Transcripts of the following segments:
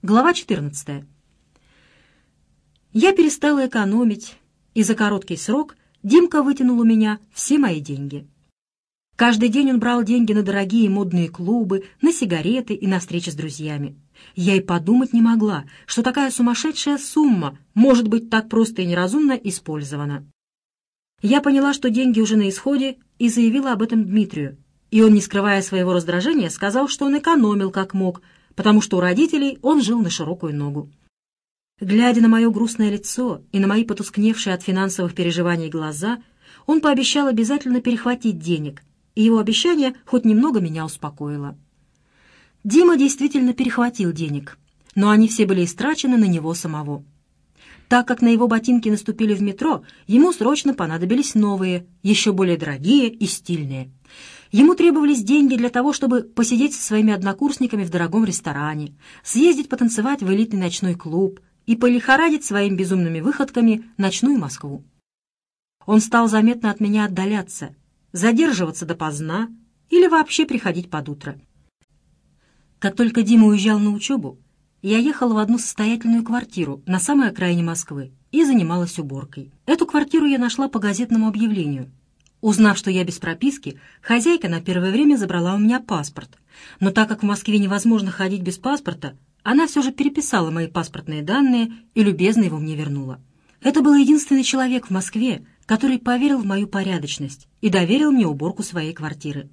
Глава 14. Я перестала экономить, и за короткий срок Димка вытянул у меня все мои деньги. Каждый день он брал деньги на дорогие модные клубы, на сигареты и на встречи с друзьями. Я и подумать не могла, что такая сумасшедшая сумма может быть так просто и неразумно использована. Я поняла, что деньги уже на исходе, и заявила об этом Дмитрию. И он, не скрывая своего раздражения, сказал, что он экономил как мог, потому что у родителей он жил на широкую ногу. Глядя на мое грустное лицо и на мои потускневшие от финансовых переживаний глаза, он пообещал обязательно перехватить денег, и его обещание хоть немного меня успокоило. Дима действительно перехватил денег, но они все были истрачены на него самого. Так как на его ботинки наступили в метро, ему срочно понадобились новые, еще более дорогие и стильные. Ему требовались деньги для того, чтобы посидеть со своими однокурсниками в дорогом ресторане, съездить потанцевать в элитный ночной клуб и полихорадить своими безумными выходками ночную Москву. Он стал заметно от меня отдаляться, задерживаться допоздна или вообще приходить под утро. Как только Дима уезжал на учебу, я ехала в одну состоятельную квартиру на самой окраине Москвы и занималась уборкой. Эту квартиру я нашла по газетному объявлению. Узнав, что я без прописки, хозяйка на первое время забрала у меня паспорт. Но так как в Москве невозможно ходить без паспорта, она все же переписала мои паспортные данные и любезно его мне вернула. Это был единственный человек в Москве, который поверил в мою порядочность и доверил мне уборку своей квартиры.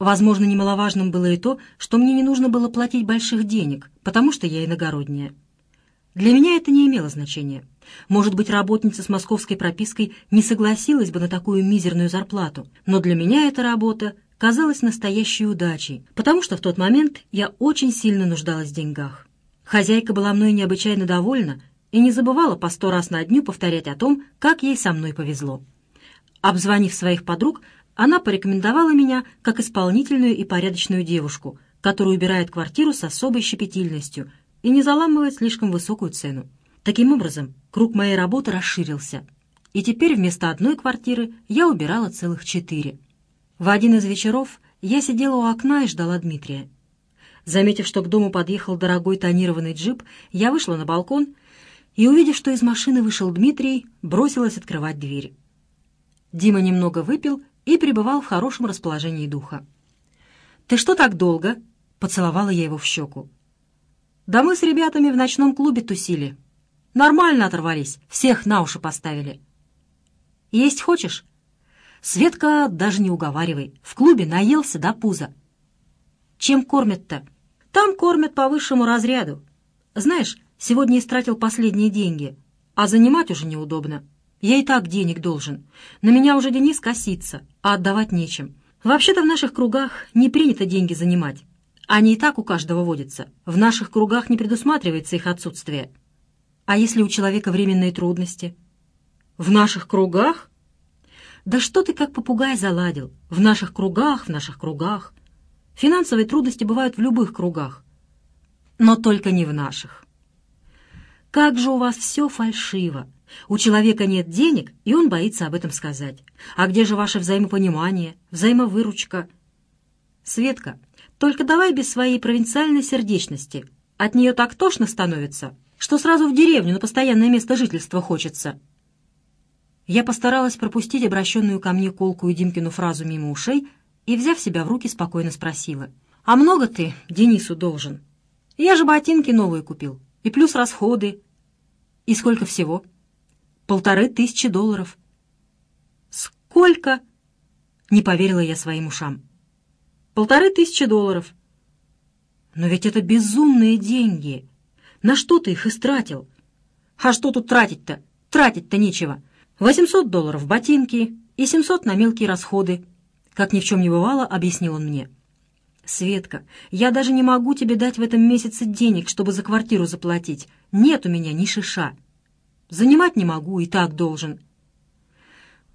Возможно, немаловажным было и то, что мне не нужно было платить больших денег, потому что я иногородняя. Для меня это не имело значения. Может быть, работница с московской пропиской не согласилась бы на такую мизерную зарплату, но для меня эта работа казалась настоящей удачей, потому что в тот момент я очень сильно нуждалась в деньгах. Хозяйка была мной необычайно довольна и не забывала по сто раз на дню повторять о том, как ей со мной повезло. Обзвонив своих подруг, она порекомендовала меня как исполнительную и порядочную девушку, которая убирает квартиру с особой щепетильностью и не заламывает слишком высокую цену. Таким образом, круг моей работы расширился, и теперь вместо одной квартиры я убирала целых четыре. В один из вечеров я сидела у окна и ждала Дмитрия. Заметив, что к дому подъехал дорогой тонированный джип, я вышла на балкон и, увидев, что из машины вышел Дмитрий, бросилась открывать дверь. Дима немного выпил и пребывал в хорошем расположении духа. «Ты что так долго?» — поцеловала я его в щеку. «Да мы с ребятами в ночном клубе тусили. Нормально оторвались, всех на уши поставили». «Есть хочешь?» «Светка, даже не уговаривай, в клубе наелся до пуза». «Чем кормят-то?» «Там кормят по высшему разряду. Знаешь, Сегодня истратил последние деньги, а занимать уже неудобно. Я и так денег должен. На меня уже Денис косится, а отдавать нечем. Вообще-то в наших кругах не принято деньги занимать. Они и так у каждого водятся. В наших кругах не предусматривается их отсутствие. А если у человека временные трудности? В наших кругах? Да что ты как попугай заладил? В наших кругах, в наших кругах. Финансовые трудности бывают в любых кругах. Но только не в наших. Как же у вас все фальшиво! У человека нет денег, и он боится об этом сказать. А где же ваше взаимопонимание, взаимовыручка? Светка, только давай без своей провинциальной сердечности. От нее так тошно становится, что сразу в деревню на постоянное место жительства хочется. Я постаралась пропустить обращенную ко мне колкую Димкину фразу мимо ушей и, взяв себя в руки, спокойно спросила. «А много ты Денису должен? Я же ботинки новые купил. И плюс расходы. И сколько всего? Полторы тысячи долларов. Сколько? Не поверила я своим ушам. Полторы тысячи долларов. Но ведь это безумные деньги. На что ты их истратил? А что тут тратить-то? Тратить-то нечего. Восемьсот долларов ботинки и семьсот на мелкие расходы. Как ни в чем не бывало, объяснил он мне. «Светка, я даже не могу тебе дать в этом месяце денег, чтобы за квартиру заплатить. Нет у меня ни шиша. Занимать не могу, и так должен».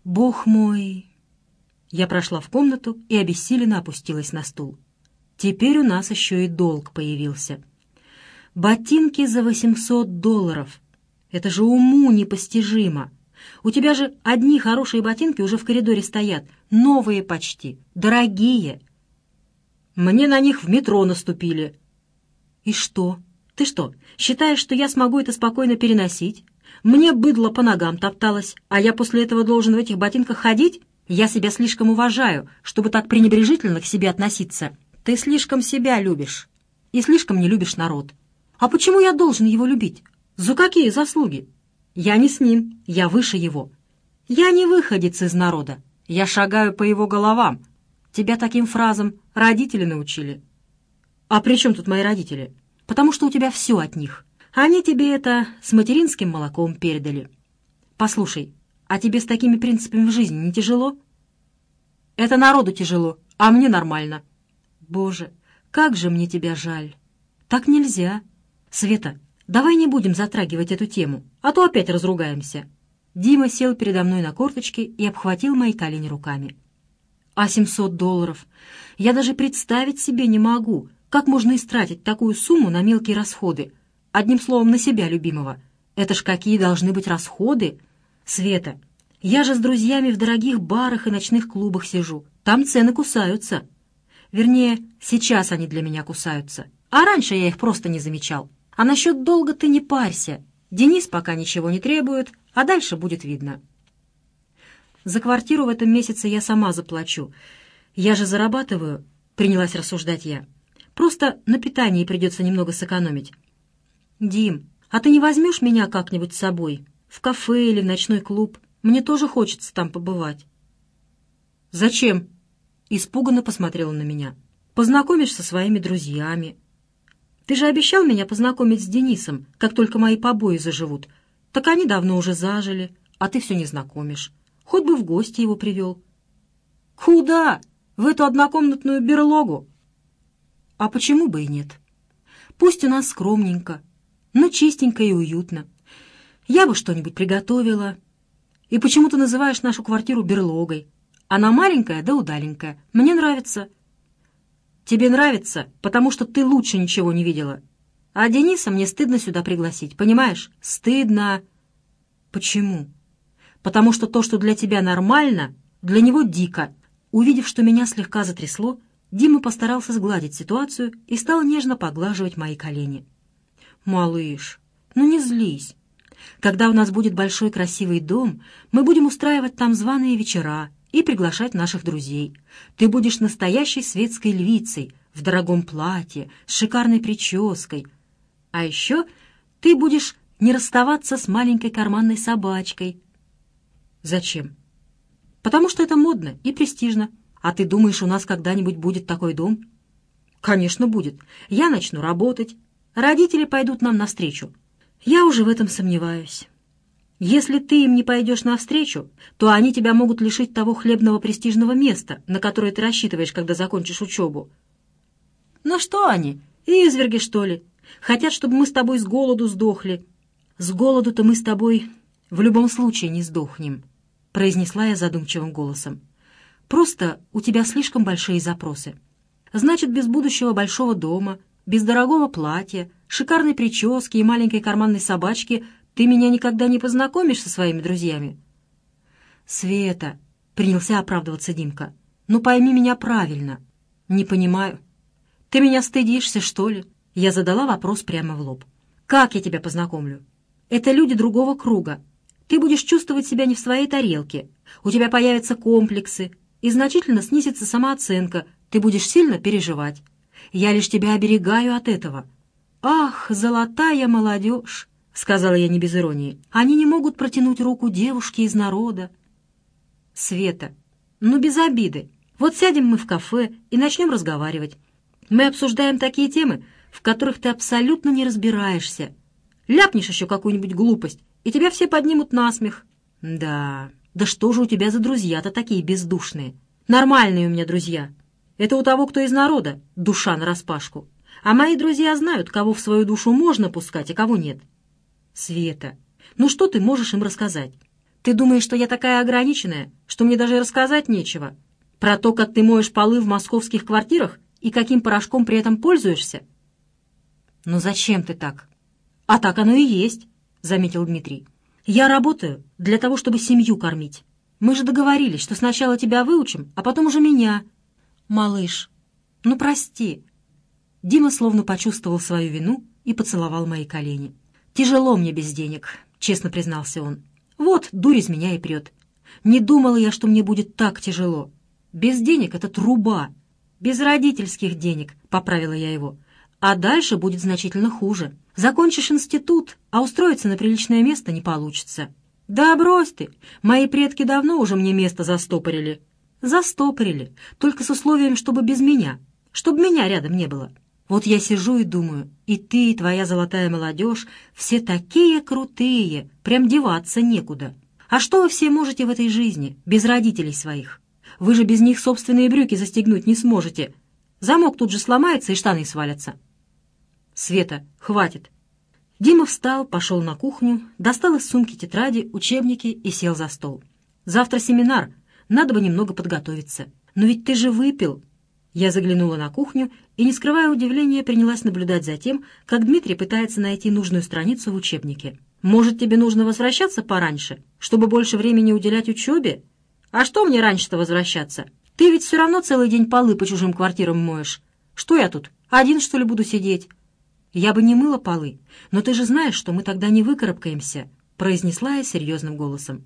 «Бог мой!» Я прошла в комнату и обессиленно опустилась на стул. Теперь у нас еще и долг появился. Ботинки за восемьсот долларов. Это же уму непостижимо. У тебя же одни хорошие ботинки уже в коридоре стоят, новые почти, дорогие. Мне на них в метро наступили». «И что? Ты что, считаешь, что я смогу это спокойно переносить? Мне быдло по ногам топталось, а я после этого должен в этих ботинках ходить? Я себя слишком уважаю, чтобы так пренебрежительно к себе относиться. Ты слишком себя любишь и слишком не любишь народ. А почему я должен его любить? За какие заслуги? Я не с ним, я выше его. Я не выходец из народа, я шагаю по его головам. Тебя таким фразам родители научили. А при чем тут мои родители? Потому что у тебя все от них. Они тебе это с материнским молоком передали. Послушай, а тебе с такими принципами в жизни не тяжело? Это народу тяжело, а мне нормально. Боже, как же мне тебя жаль. Так нельзя. Света, давай не будем затрагивать эту тему, а то опять разругаемся. Дима сел передо мной на корточки и обхватил мои колени руками. А 700 долларов? Я даже представить себе не могу, как можно истратить такую сумму на мелкие расходы. Одним словом, на себя любимого. Это ж какие должны быть расходы? Света, я же с друзьями в дорогих барах и ночных клубах сижу. Там цены кусаются. Вернее, сейчас они для меня кусаются. А раньше я их просто не замечал. А насчет долга ты не парься. Денис пока ничего не требует, а дальше будет видно. За квартиру в этом месяце я сама заплачу. Я же зарабатываю, — принялась рассуждать я. Просто на питании придется немного сэкономить. Дим, а ты не возьмешь меня как-нибудь с собой? В кафе или в ночной клуб? Мне тоже хочется там побывать. Зачем? Испуганно посмотрела на меня. Познакомишь со своими друзьями. Ты же обещал меня познакомить с Денисом, как только мои побои заживут. Так они давно уже зажили, а ты все не знакомишь. Хоть бы в гости его привел. Куда? В эту однокомнатную берлогу? А почему бы и нет? Пусть у нас скромненько, но чистенько и уютно. Я бы что-нибудь приготовила. И почему ты называешь нашу квартиру берлогой? Она маленькая да удаленькая. Мне нравится. Тебе нравится, потому что ты лучше ничего не видела. А Дениса мне стыдно сюда пригласить, понимаешь? Стыдно. Почему? потому что то, что для тебя нормально, для него дико. Увидев, что меня слегка затрясло, Дима постарался сгладить ситуацию и стал нежно поглаживать мои колени. «Малыш, ну не злись. Когда у нас будет большой красивый дом, мы будем устраивать там званые вечера и приглашать наших друзей. Ты будешь настоящей светской львицей, в дорогом платье, с шикарной прической. А еще ты будешь не расставаться с маленькой карманной собачкой, Зачем? Потому что это модно и престижно. А ты думаешь, у нас когда-нибудь будет такой дом? Конечно, будет. Я начну работать. Родители пойдут нам навстречу. Я уже в этом сомневаюсь. Если ты им не пойдешь навстречу, то они тебя могут лишить того хлебного престижного места, на которое ты рассчитываешь, когда закончишь учебу. Ну что они, изверги, что ли? Хотят, чтобы мы с тобой с голоду сдохли. С голоду-то мы с тобой в любом случае не сдохнем произнесла я задумчивым голосом. «Просто у тебя слишком большие запросы. Значит, без будущего большого дома, без дорогого платья, шикарной прически и маленькой карманной собачки ты меня никогда не познакомишь со своими друзьями?» «Света», — принялся оправдываться Димка, — «ну пойми меня правильно». «Не понимаю. Ты меня стыдишься, что ли?» Я задала вопрос прямо в лоб. «Как я тебя познакомлю? Это люди другого круга, ты будешь чувствовать себя не в своей тарелке, у тебя появятся комплексы, и значительно снизится самооценка, ты будешь сильно переживать. Я лишь тебя оберегаю от этого». «Ах, золотая молодежь!» — сказала я не без иронии. «Они не могут протянуть руку девушке из народа». «Света, ну без обиды. Вот сядем мы в кафе и начнем разговаривать. Мы обсуждаем такие темы, в которых ты абсолютно не разбираешься. Ляпнешь еще какую-нибудь глупость, и тебя все поднимут на смех. Да, да что же у тебя за друзья-то такие бездушные? Нормальные у меня друзья. Это у того, кто из народа, душа нараспашку. А мои друзья знают, кого в свою душу можно пускать, а кого нет. Света, ну что ты можешь им рассказать? Ты думаешь, что я такая ограниченная, что мне даже рассказать нечего? Про то, как ты моешь полы в московских квартирах и каким порошком при этом пользуешься? Ну зачем ты так? А так оно и есть. — заметил Дмитрий. «Я работаю для того, чтобы семью кормить. Мы же договорились, что сначала тебя выучим, а потом уже меня». «Малыш, ну прости». Дима словно почувствовал свою вину и поцеловал мои колени. «Тяжело мне без денег», — честно признался он. «Вот, дурь из меня и прет. Не думала я, что мне будет так тяжело. Без денег — это труба. Без родительских денег», — поправила я его. «А дальше будет значительно хуже. Закончишь институт, а устроиться на приличное место не получится». «Да брось ты! Мои предки давно уже мне место застопорили». «Застопорили, только с условием, чтобы без меня, чтобы меня рядом не было». Вот я сижу и думаю, и ты, и твоя золотая молодежь, все такие крутые, прям деваться некуда. А что вы все можете в этой жизни, без родителей своих? Вы же без них собственные брюки застегнуть не сможете. Замок тут же сломается, и штаны свалятся. Света, хватит. Дима встал, пошел на кухню, достал из сумки тетради, учебники и сел за стол. Завтра семинар, надо бы немного подготовиться. Но ведь ты же выпил, я заглянула на кухню и, не скрывая удивления, принялась наблюдать за тем, как Дмитрий пытается найти нужную страницу в учебнике. «Может, тебе нужно возвращаться пораньше, чтобы больше времени уделять учебе? А что мне раньше-то возвращаться? Ты ведь все равно целый день полы по чужим квартирам моешь. Что я тут, один, что ли, буду сидеть?» «Я бы не мыла полы, но ты же знаешь, что мы тогда не выкарабкаемся», произнесла я серьезным голосом.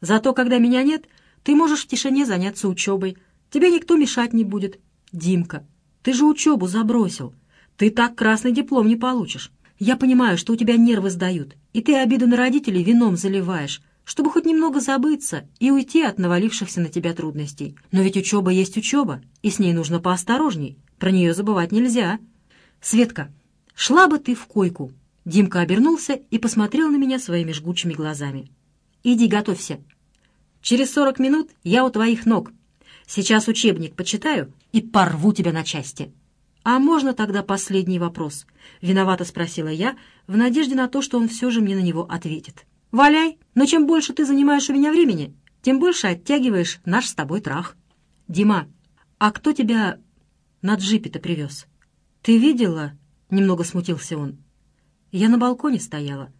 «Зато, когда меня нет, ты можешь в тишине заняться учебой. Тебе никто мешать не будет. «Димка, ты же учебу забросил. Ты так красный диплом не получишь. Я понимаю, что у тебя нервы сдают, и ты обиду на родителей вином заливаешь, чтобы хоть немного забыться и уйти от навалившихся на тебя трудностей. Но ведь учеба есть учеба, и с ней нужно поосторожней. Про нее забывать нельзя. Светка, шла бы ты в койку». Димка обернулся и посмотрел на меня своими жгучими глазами. «Иди готовься. Через сорок минут я у твоих ног. Сейчас учебник почитаю и порву тебя на части». «А можно тогда последний вопрос?» — виновато спросила я, в надежде на то, что он все же мне на него ответит. «Валяй, но чем больше ты занимаешь у меня времени, тем больше оттягиваешь наш с тобой трах». «Дима, а кто тебя на джипе-то привез?» «Ты видела?» — немного смутился он. «Я на балконе стояла.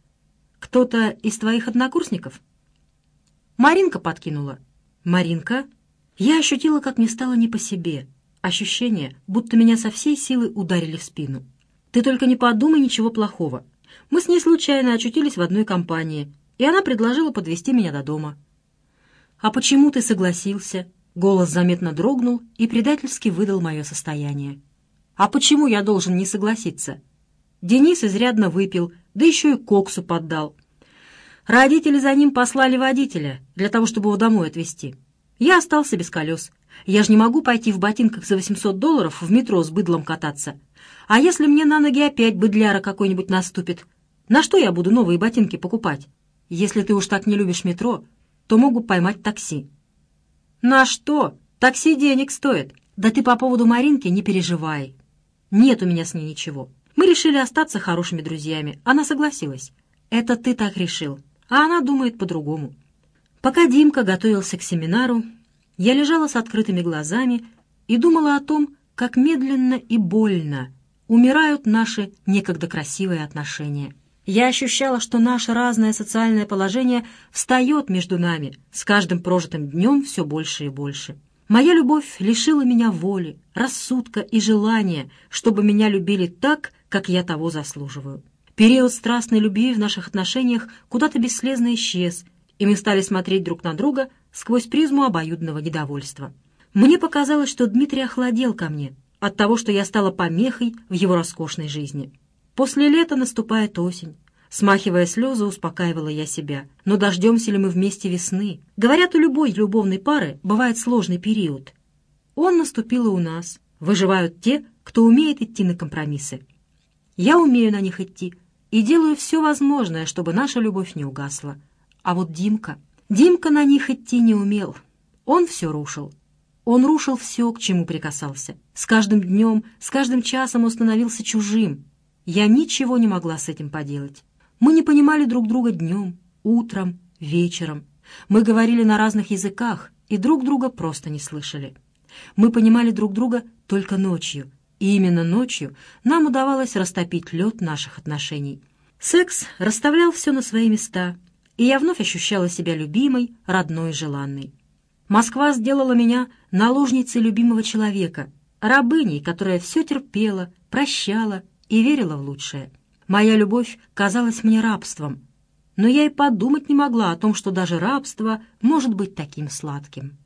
Кто-то из твоих однокурсников?» «Маринка подкинула». «Маринка?» Я ощутила, как мне стало не по себе. Ощущение, будто меня со всей силы ударили в спину. «Ты только не подумай ничего плохого. Мы с ней случайно очутились в одной компании, и она предложила подвести меня до дома». «А почему ты согласился?» Голос заметно дрогнул и предательски выдал мое состояние. «А почему я должен не согласиться?» Денис изрядно выпил, да еще и коксу поддал. Родители за ним послали водителя для того, чтобы его домой отвезти. Я остался без колес. Я же не могу пойти в ботинках за 800 долларов в метро с быдлом кататься. А если мне на ноги опять быдляра какой-нибудь наступит? На что я буду новые ботинки покупать? Если ты уж так не любишь метро, то могу поймать такси». «На что? Такси денег стоит. Да ты по поводу Маринки не переживай. Нет у меня с ней ничего. Мы решили остаться хорошими друзьями. Она согласилась. Это ты так решил. А она думает по-другому. Пока Димка готовился к семинару, я лежала с открытыми глазами и думала о том, как медленно и больно умирают наши некогда красивые отношения. Я ощущала, что наше разное социальное положение встает между нами, с каждым прожитым днем все больше и больше. Моя любовь лишила меня воли, рассудка и желания, чтобы меня любили так, как я того заслуживаю. Период страстной любви в наших отношениях куда-то бесследно исчез, и мы стали смотреть друг на друга сквозь призму обоюдного недовольства. Мне показалось, что Дмитрий охладел ко мне от того, что я стала помехой в его роскошной жизни. После лета наступает осень. Смахивая слезы, успокаивала я себя. Но дождемся ли мы вместе весны? Говорят, у любой любовной пары бывает сложный период. Он наступил и у нас. Выживают те, кто умеет идти на компромиссы. Я умею на них идти и делаю все возможное, чтобы наша любовь не угасла. А вот Димка... Димка на них идти не умел. Он все рушил. Он рушил все, к чему прикасался. С каждым днем, с каждым часом он становился чужим. Я ничего не могла с этим поделать. Мы не понимали друг друга днем, утром, вечером. Мы говорили на разных языках и друг друга просто не слышали. Мы понимали друг друга только ночью, и именно ночью нам удавалось растопить лед наших отношений. Секс расставлял все на свои места — и я вновь ощущала себя любимой, родной желанной. Москва сделала меня наложницей любимого человека, рабыней, которая все терпела, прощала и верила в лучшее. Моя любовь казалась мне рабством, но я и подумать не могла о том, что даже рабство может быть таким сладким.